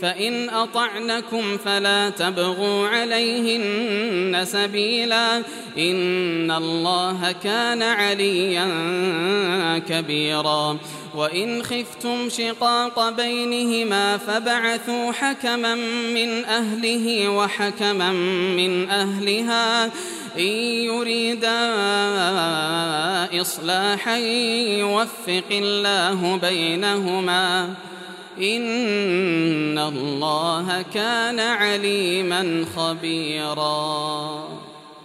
فإن أطعنكم فلا تبغوا عليهن سبيلا إن الله كان عليا كبيرا. وإن خفتم شقاق بينهما فبعثوا حكما من أهله وحكما من أهلها. إن يريدا إصلاحا يوفق الله بينهما. إن الله كان عليما خبيراً